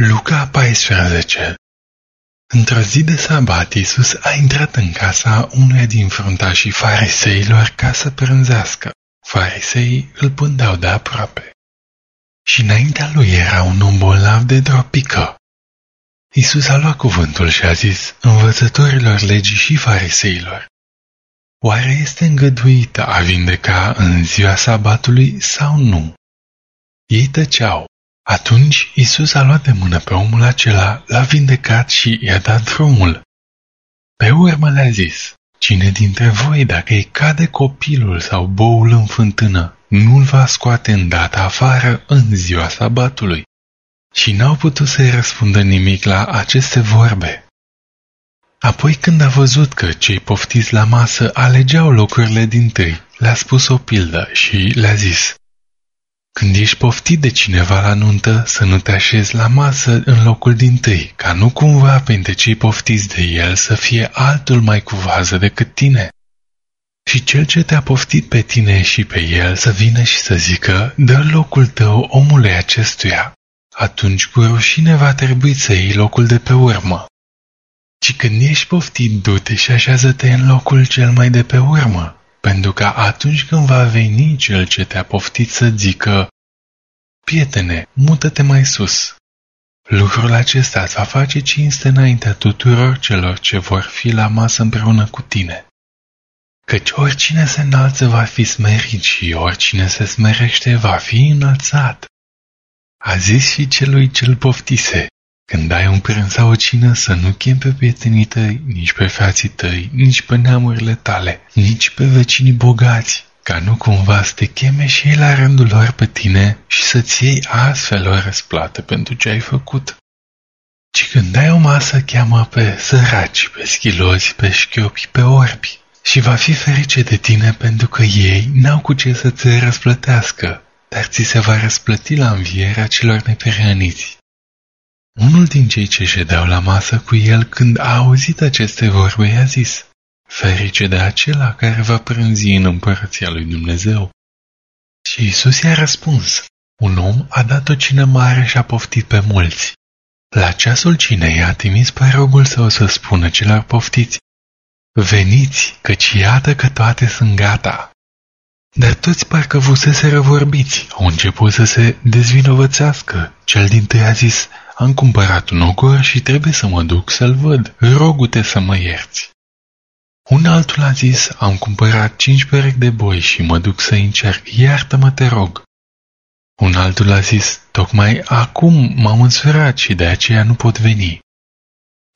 Luca 14 Într-o zi de sabat, Iisus a intrat în casa unuia din fruntașii fariseilor ca să prânzească. Fariseii îl pândeau de aproape. Și înaintea lui era un om bolnav de dropică. Iisus a luat cuvântul și a zis învățătorilor legii și fariseilor, Oare este îngăduită a vindeca în ziua sabatului sau nu? Ei tăceau. Atunci Isus a luat de mână pe omul acela, l-a vindecat și i-a dat drumul. Pe urmă le-a zis, cine dintre voi, dacă îi cade copilul sau boul în fântână, nu-l va scoate îndată afară în ziua sabatului. Și n-au putut să-i răspundă nimic la aceste vorbe. Apoi când a văzut că cei poftiți la masă alegeau locurile din tâi, le-a spus o pildă și le-a zis, când ești poftit de cineva la nuntă, să nu te așezi la masă în locul din tâi, ca nu cumva printre cei poftiți de el să fie altul mai cu vază decât tine. Și cel ce te-a poftit pe tine și pe el să vină și să zică, dă locul tău omului acestuia. Atunci cu rușine va trebui să iei locul de pe urmă. Ci când ești poftit, du-te și așează-te în locul cel mai de pe urmă, pentru că atunci când va veni cel ce te-a poftit să zică, prietene, mută-te mai sus. Lucrul acesta îți va face cinste înaintea tuturor celor ce vor fi la masă împreună cu tine. Căci oricine se înalță va fi smerit și oricine se smerește va fi înălțat. A zis și celui ce-l poftise, când ai un prânz sau o cină, să nu chem pe prietenii tăi, nici pe frații tăi, nici pe neamurile tale, nici pe vecinii bogați, ca nu cumva să te cheme și ei la rândul lor pe tine și să-ți iei astfel o răsplată pentru ce ai făcut. Ci când ai o masă, cheamă pe săraci, pe schilozi, pe șchiopi, pe orbi și va fi ferice de tine pentru că ei n-au cu ce să ți răsplătească, dar ți se va răsplăti la învierea celor neperăniți. Unul din cei ce ședeau la masă cu el când a auzit aceste vorbe i-a zis, Ferice de acela care va prânzi în împărăția lui Dumnezeu. Și Isus i-a răspuns, un om a dat o cină mare și a poftit pe mulți. La ceasul cinei a trimis pe robul său să spună celor poftiți, Veniți, căci iată că toate sunt gata. Dar toți parcă vusese răvorbiți, au început să se dezvinovățească. Cel din tâi a zis, am cumpărat un ogor și trebuie să mă duc să-l văd. Rogu-te să mă ierți. Un altul a zis, am cumpărat cinci perechi de boi și mă duc să încerc, iartă-mă te rog. Un altul a zis, tocmai acum m-am însurat și de aceea nu pot veni.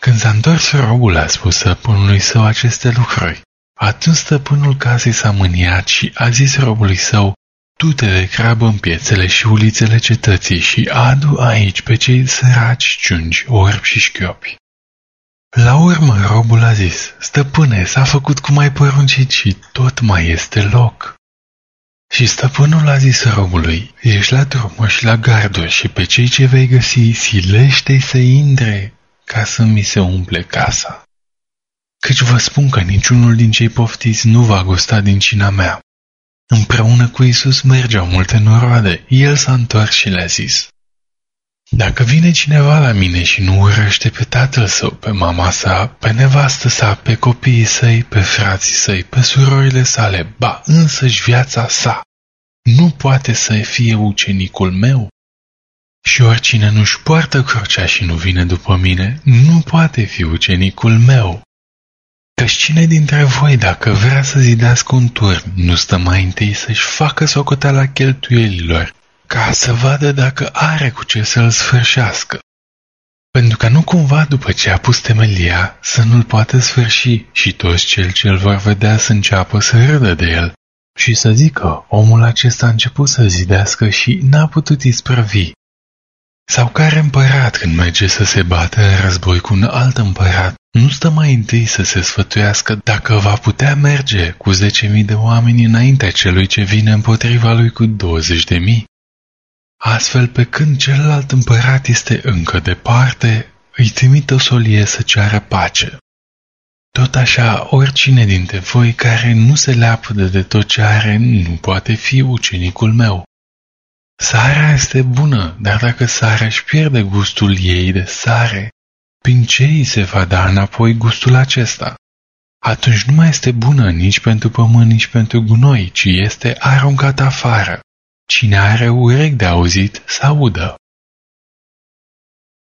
Când s-a întors robul a spus stăpânului său aceste lucruri. Atunci stăpânul casei s-a mâniat și a zis robului său, Du-te de crabă în piețele și ulițele cetății și adu aici pe cei săraci, ciungi, orbi și șchiopi. La urmă robul a zis, stăpâne, s-a făcut cum ai poruncit și tot mai este loc. Și stăpânul a zis robului, ești la drum și la garduri și pe cei ce vei găsi, silește să intre, ca să mi se umple casa. Căci vă spun că niciunul din cei poftiți nu va gusta din cina mea. Împreună cu Isus mergeau multe noroade. El s-a întors și le-a zis, Dacă vine cineva la mine și nu urăște pe tatăl său, pe mama sa, pe nevastă sa, pe copiii săi, pe frații săi, pe surorile sale, ba însăși viața sa, nu poate să fie ucenicul meu. Și oricine nu-și poartă crucea și nu vine după mine, nu poate fi ucenicul meu. Căci cine dintre voi, dacă vrea să zidească un turn, nu stă mai întâi să-și facă socoteala cheltuielilor, ca să vadă dacă are cu ce să-l sfârșească. Pentru că nu cumva după ce a pus temelia să nu-l poată sfârși și toți cel ce îl vor vedea să înceapă să râdă de el și să zică, omul acesta a început să zidească și n-a putut isprăvi. Sau care împărat când merge să se bată în război cu un alt împărat, nu stă mai întâi să se sfătuiască dacă va putea merge cu zece mii de oameni înaintea celui ce vine împotriva lui cu douăzeci de mii? Astfel, pe când celălalt împărat este încă departe, îi trimite o solie să ceară pace. Tot așa, oricine dintre voi care nu se leapă de tot ce are nu poate fi ucenicul meu. Sarea este bună, dar dacă sarea își pierde gustul ei de sare, prin ce îi se va da înapoi gustul acesta? Atunci nu mai este bună nici pentru pământ, nici pentru gunoi, ci este aruncată afară. Cine are urechi de auzit, să audă.